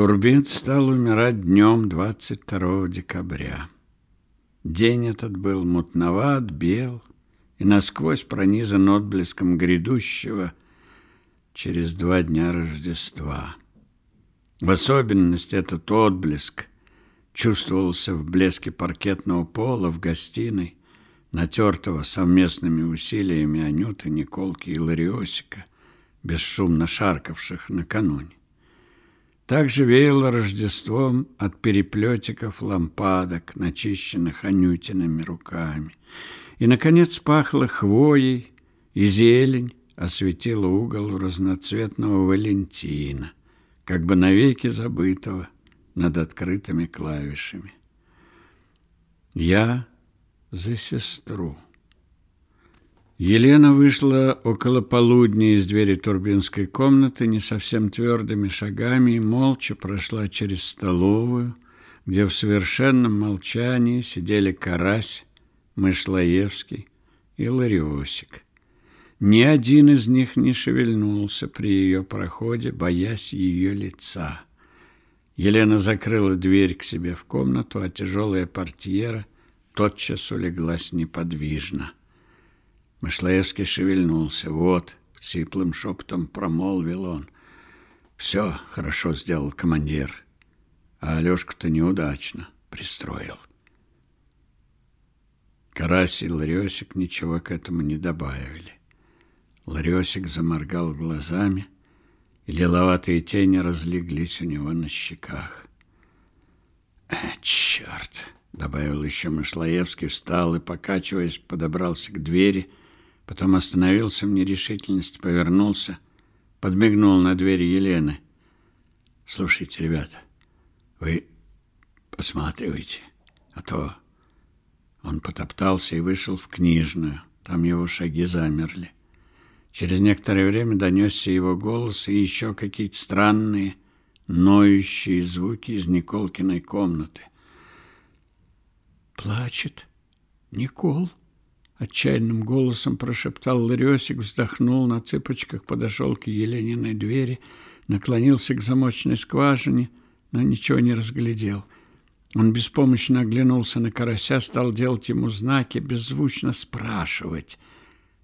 Турбин стал умирать днем 22 декабря. День этот был мутноват, бел и насквозь пронизан отблеском грядущего через два дня Рождества. В особенности этот отблеск чувствовался в блеске паркетного пола в гостиной, натертого совместными усилиями Анюты, Николки и Лариосика, бесшумно шаркавших накануне. Также веяло Рождеством от переплетиков лампадок, начищенных Анютиными руками. И, наконец, пахло хвоей, и зелень осветила угол разноцветного Валентина, как бы навеки забытого над открытыми клавишами. Я за сестру. Елена вышла около полудня из двери турбинской комнаты не совсем твердыми шагами и молча прошла через столовую, где в совершенном молчании сидели Карась, Мышлаевский и Лариосик. Ни один из них не шевельнулся при ее проходе, боясь ее лица. Елена закрыла дверь к себе в комнату, а тяжелая портьера тотчас улеглась неподвижно. Мышлаевский шевельнулся. «Вот», — сиплым шепотом промолвил он. «Все хорошо сделал командир, а Алешку-то неудачно пристроил». Карась и Ларесик ничего к этому не добавили. Ларесик заморгал глазами, и лиловатые тени разлеглись у него на щеках. «Э, черт!» — добавил еще Мышлаевский, встал и, покачиваясь, подобрался к двери — Потом остановился в нерешительности, повернулся, подмигнул на двери Елены. «Слушайте, ребята, вы посматривайте, а то...» Он потоптался и вышел в книжную. Там его шаги замерли. Через некоторое время донесся его голос и еще какие-то странные, ноющие звуки из Николкиной комнаты. «Плачет Никол?» Отчаянным голосом прошептал Ларёсик, вздохнул на цыпочках, подошел к Елениной двери, наклонился к замочной скважине, но ничего не разглядел. Он беспомощно оглянулся на карася, стал делать ему знаки, беззвучно спрашивать.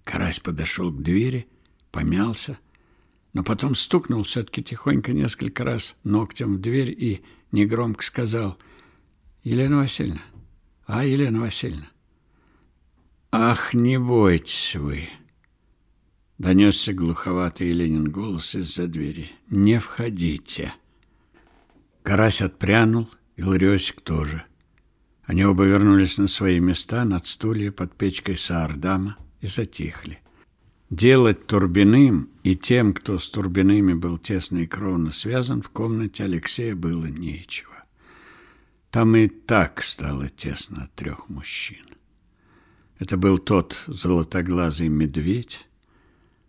Карась подошел к двери, помялся, но потом стукнул все-таки тихонько несколько раз ногтем в дверь и негромко сказал «Елена Васильевна, а, Елена Васильевна, «Ах, не бойтесь вы!» Донесся глуховатый Ленин голос из-за двери. «Не входите!» Карась отпрянул, и Ларёсик тоже. Они оба вернулись на свои места над стулья под печкой Саардама и затихли. Делать Турбиным и тем, кто с Турбиными был тесно и кровно связан, в комнате Алексея было нечего. Там и так стало тесно от трех мужчин. Это был тот золотоглазый медведь,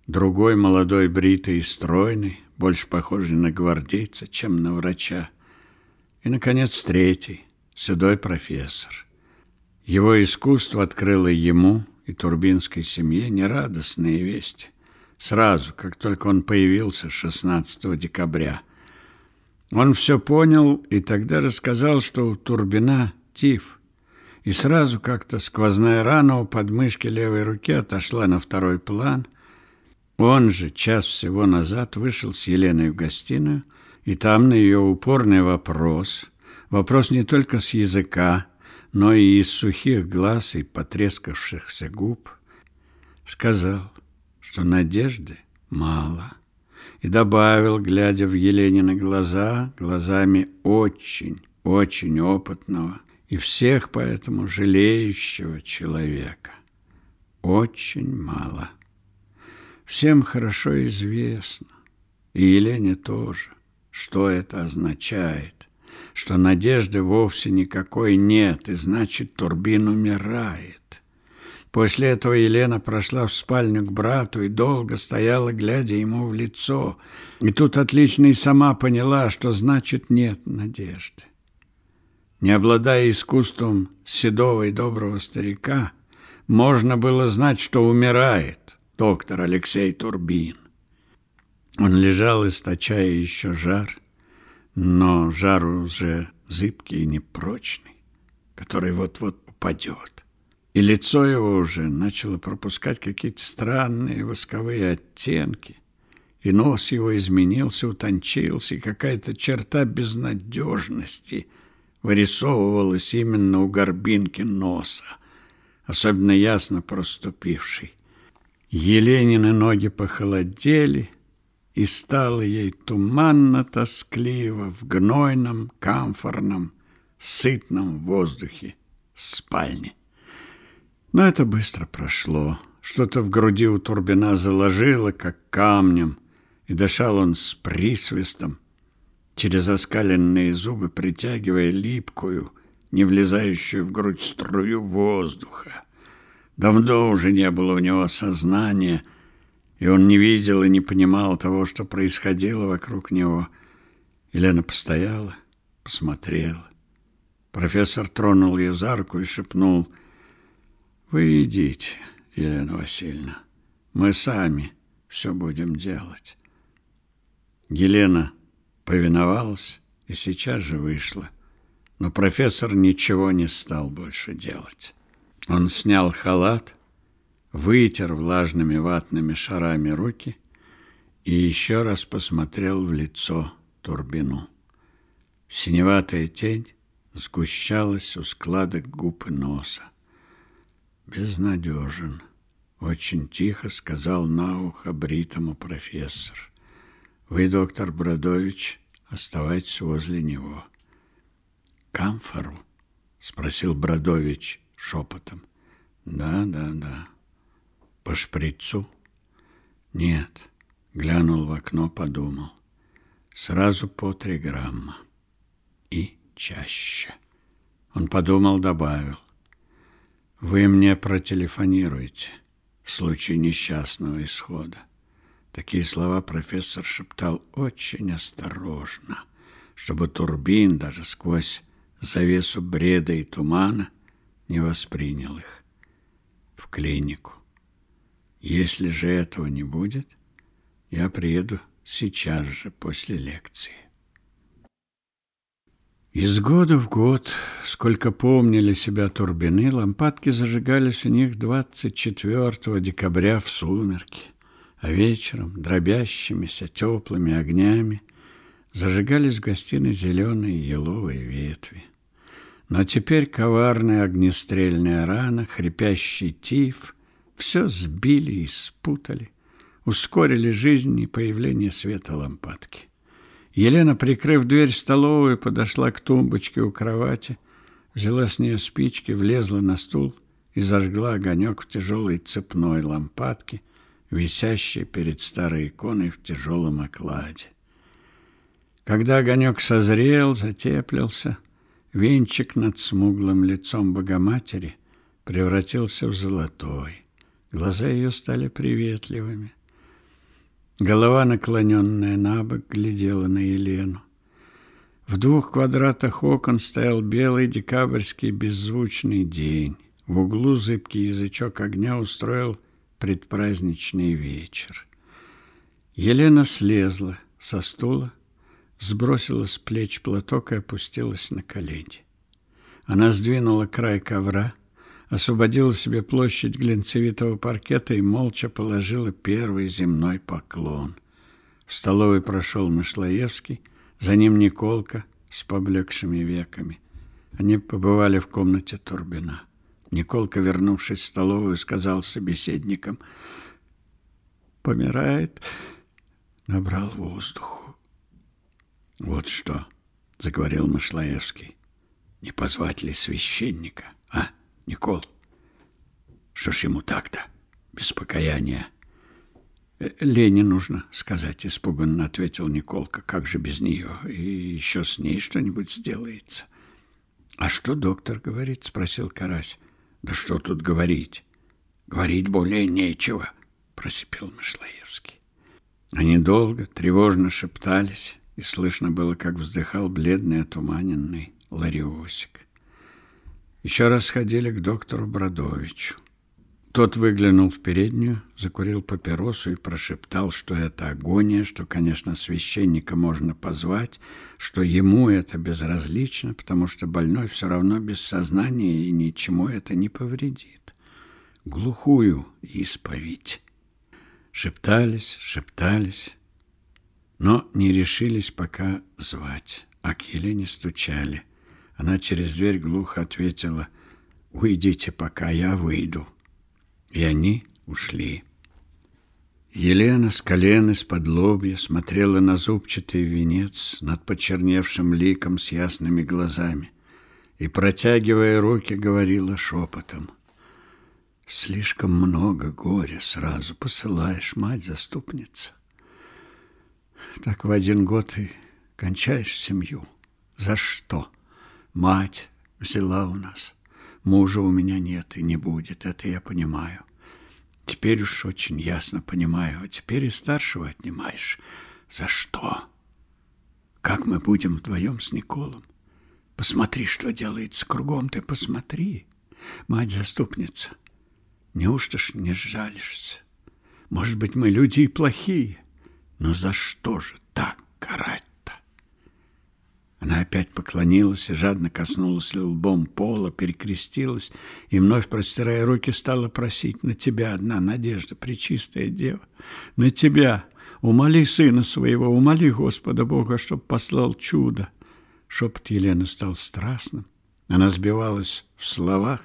другой молодой бритый и стройный, больше похожий на гвардейца, чем на врача, и, наконец, третий, седой профессор. Его искусство открыло ему и турбинской семье нерадостные вести. Сразу, как только он появился 16 декабря. Он все понял и тогда рассказал, что у Турбина тиф – и сразу как-то сквозная рана у подмышки левой руки отошла на второй план. Он же час всего назад вышел с Еленой в гостиную, и там на ее упорный вопрос, вопрос не только с языка, но и из сухих глаз и потрескавшихся губ, сказал, что надежды мало, и добавил, глядя в Еленины глаза, глазами очень, очень опытного, и всех поэтому жалеющего человека. Очень мало. Всем хорошо известно, и Елене тоже, что это означает, что надежды вовсе никакой нет, и значит, Турбин умирает. После этого Елена прошла в спальню к брату и долго стояла, глядя ему в лицо. И тут отлично и сама поняла, что значит нет надежды. Не обладая искусством седого и доброго старика, можно было знать, что умирает доктор Алексей Турбин. Он лежал, источая еще жар, но жар уже зыбкий и непрочный, который вот-вот упадет. И лицо его уже начало пропускать какие-то странные восковые оттенки, и нос его изменился, утончился, и какая-то черта безнадежности вырисовывалась именно у горбинки носа, особенно ясно проступившей. Еленины ноги похолодели, и стало ей туманно-тоскливо в гнойном, камфорном, сытном воздухе спальни. Но это быстро прошло. Что-то в груди у Турбина заложило, как камнем, и дышал он с присвистом, через оскаленные зубы притягивая липкую, не влезающую в грудь струю воздуха. Давно уже не было у него сознания, и он не видел и не понимал того, что происходило вокруг него. Елена постояла, посмотрела. Профессор тронул ее за руку и шепнул, «Вы идите, Елена Васильевна, мы сами все будем делать». Елена повиновалась и сейчас же вышла, но профессор ничего не стал больше делать. Он снял халат, вытер влажными ватными шарами руки и еще раз посмотрел в лицо Турбину. Синеватая тень сгущалась у складок губ и носа. «Безнадежен», — очень тихо сказал на ухо бритому профессор. «Вы, доктор Бродович, оставайтесь возле него». «Камфору?» — спросил Бродович шепотом. Да, да, да. По шприцу? Нет. Глянул в окно, подумал. Сразу по три грамма. И чаще. Он подумал, добавил. Вы мне протелефонируете в случае несчастного исхода. Такие слова профессор шептал очень осторожно, чтобы Турбин даже сквозь завесу бреда и тумана не воспринял их в клинику. Если же этого не будет, я приеду сейчас же после лекции. Из года в год, сколько помнили себя турбины, лампадки зажигались у них 24 декабря в сумерки, а вечером дробящимися теплыми огнями зажигались в гостиной зеленые еловые ветви. Но теперь коварная огнестрельная рана, хрипящий тиф все сбили и спутали, ускорили жизнь и появление света лампадки. Елена, прикрыв дверь в столовую, подошла к тумбочке у кровати, взяла с нее спички, влезла на стул и зажгла огонек в тяжелой цепной лампадке, висящей перед старой иконой в тяжелом окладе. Когда огонек созрел, затеплился, Венчик над смуглым лицом Богоматери превратился в золотой. Глаза ее стали приветливыми. Голова, наклоненная на бок, глядела на Елену. В двух квадратах окон стоял белый декабрьский беззвучный день. В углу зыбкий язычок огня устроил предпраздничный вечер. Елена слезла со стула, сбросила с плеч платок и опустилась на колени. Она сдвинула край ковра, освободила себе площадь глинцевитого паркета и молча положила первый земной поклон. В столовой прошел Мышлоевский, за ним Николка с поблекшими веками. Они побывали в комнате Турбина. Николка, вернувшись в столовую, сказал собеседникам, «Помирает», набрал воздуху. Вот что, заговорил Машлаевский. Не позвать ли священника, а, Никол? Что ж ему так-то, без покаяния? «Э, Лене нужно сказать, испуганно ответил Николка. Как же без нее? И еще с ней что-нибудь сделается. А что доктор говорит? Спросил Карась. Да что тут говорить? Говорить более нечего, просипел Мышлаевский. Они долго, тревожно шептались, и слышно было, как вздыхал бледный, отуманенный Лариосик. Еще раз ходили к доктору Бродовичу. Тот выглянул в переднюю, закурил папиросу и прошептал, что это агония, что, конечно, священника можно позвать, что ему это безразлично, потому что больной все равно без сознания и ничему это не повредит. Глухую исповедь. Шептались, шептались, но не решились пока звать, а к Елене стучали. Она через дверь глухо ответила «Уйдите, пока я выйду». И они ушли. Елена с колен из-под лобья смотрела на зубчатый венец над почерневшим ликом с ясными глазами и, протягивая руки, говорила шепотом. «Слишком много горя сразу посылаешь, мать-заступница. Так в один год и кончаешь семью. За что? Мать взяла у нас. Мужа у меня нет и не будет, это я понимаю. Теперь уж очень ясно понимаю, а теперь и старшего отнимаешь. За что? Как мы будем вдвоем с Николом? Посмотри, что делается кругом, ты посмотри. Мать-заступница, неужто ж не сжалишься? Может быть, мы люди и плохие, но за что же так карать? Она опять поклонилась и жадно коснулась лбом пола, перекрестилась и, вновь простирая руки, стала просить «На тебя одна надежда, пречистая дева! На тебя! Умоли сына своего, умоли Господа Бога, чтоб послал чудо!» Шепот Елены стал страстным. Она сбивалась в словах,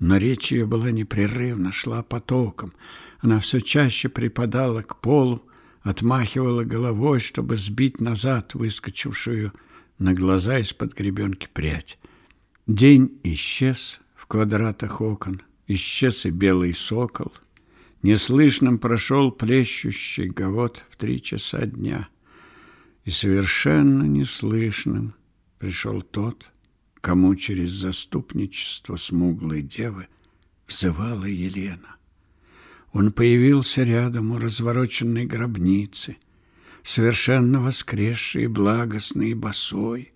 но речь ее была непрерывна, шла потоком. Она все чаще припадала к полу, отмахивала головой, чтобы сбить назад выскочившую на глаза из-под гребенки прядь. День исчез в квадратах окон, исчез и белый сокол. Неслышным прошел плещущий гавот в три часа дня. И совершенно неслышным пришел тот, кому через заступничество смуглой девы взывала Елена. Он появился рядом у развороченной гробницы — совершенно воскресший, благостный и босой.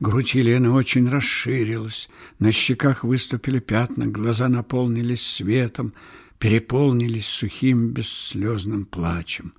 Грудь Елены очень расширилась, на щеках выступили пятна, глаза наполнились светом, переполнились сухим бесслезным плачем.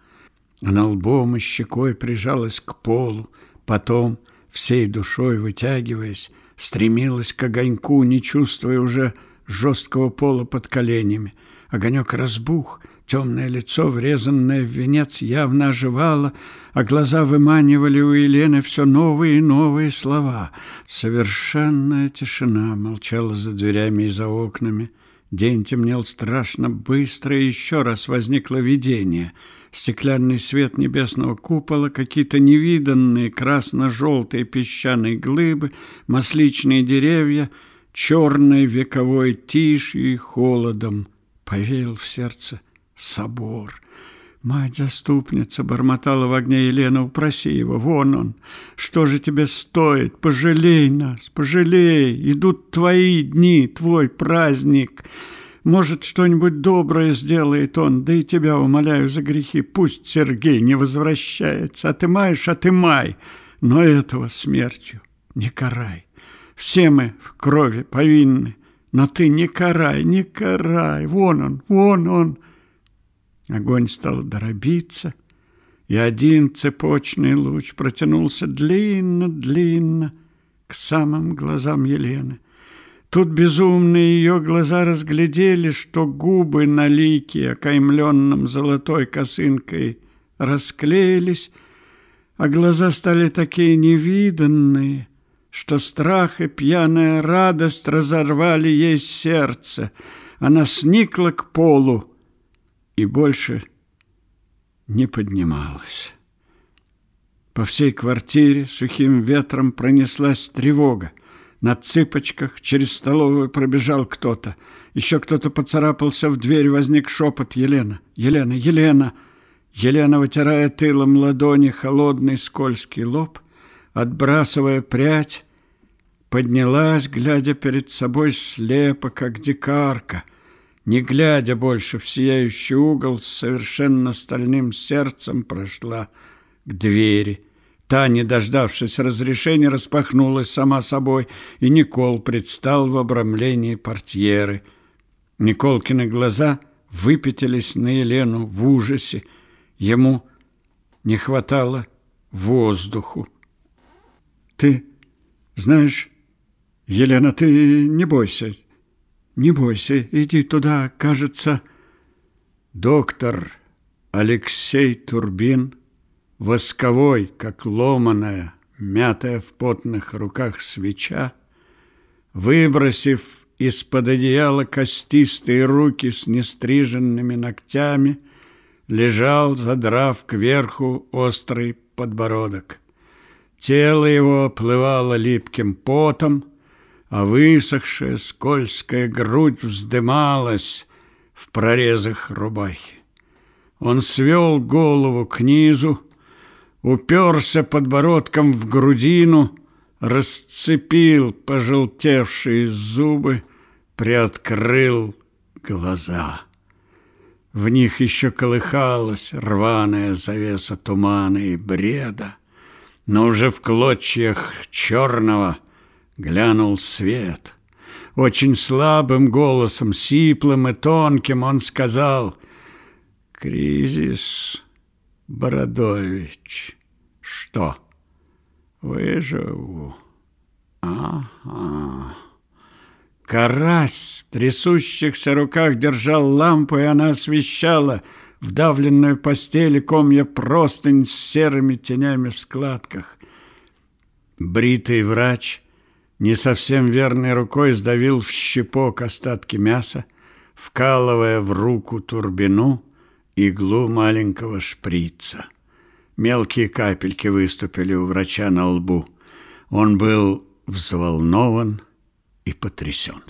Она лбом и щекой прижалась к полу, потом, всей душой вытягиваясь, стремилась к огоньку, не чувствуя уже жесткого пола под коленями. Огонек разбух — Темное лицо, врезанное в венец, явно оживало, а глаза выманивали у Елены все новые и новые слова. Совершенная тишина молчала за дверями и за окнами. День темнел страшно быстро, и еще раз возникло видение. Стеклянный свет небесного купола, какие-то невиданные красно-желтые песчаные глыбы, масличные деревья, черной вековой тишью и холодом повеял в сердце собор. Мать-заступница бормотала в огне Елена, упроси его, вон он. Что же тебе стоит? Пожалей нас, пожалей. Идут твои дни, твой праздник. Может, что-нибудь доброе сделает он, да и тебя умоляю за грехи. Пусть Сергей не возвращается. Отымаешь, отымай, но этого смертью не карай. Все мы в крови повинны, но ты не карай, не карай. Вон он, вон он. Огонь стал дробиться, и один цепочный луч протянулся длинно-длинно к самым глазам Елены. Тут безумные ее глаза разглядели, что губы на лике, окаймленном золотой косынкой, расклеились, а глаза стали такие невиданные, что страх и пьяная радость разорвали ей сердце. Она сникла к полу, и больше не поднималась. По всей квартире сухим ветром пронеслась тревога. На цыпочках через столовую пробежал кто-то. Еще кто-то поцарапался в дверь, возник шепот Елена. «Елена! Елена!» Елена, вытирая тылом ладони холодный скользкий лоб, отбрасывая прядь, поднялась, глядя перед собой слепо, как дикарка — не глядя больше в сияющий угол, с совершенно стальным сердцем прошла к двери. Та, не дождавшись разрешения, распахнулась сама собой, и Никол предстал в обрамлении портьеры. Николкины глаза выпятились на Елену в ужасе. Ему не хватало воздуху. Ты знаешь, Елена, ты не бойся, не бойся, иди туда, кажется, доктор Алексей Турбин, восковой, как ломаная, мятая в потных руках свеча, выбросив из-под одеяла костистые руки с нестриженными ногтями, лежал, задрав кверху острый подбородок. Тело его оплывало липким потом, а высохшая скользкая грудь вздымалась в прорезах рубахи. Он свел голову к низу, уперся подбородком в грудину, расцепил пожелтевшие зубы, приоткрыл глаза. В них еще колыхалась рваная завеса тумана и бреда, но уже в клочьях черного глянул свет. Очень слабым голосом, сиплым и тонким он сказал «Кризис, Бородович, что, выживу?» «Ага». Карась в трясущихся руках держал лампу, и она освещала вдавленную постель комья простынь с серыми тенями в складках. Бритый врач не совсем верной рукой сдавил в щепок остатки мяса, вкалывая в руку турбину иглу маленького шприца. Мелкие капельки выступили у врача на лбу. Он был взволнован и потрясен.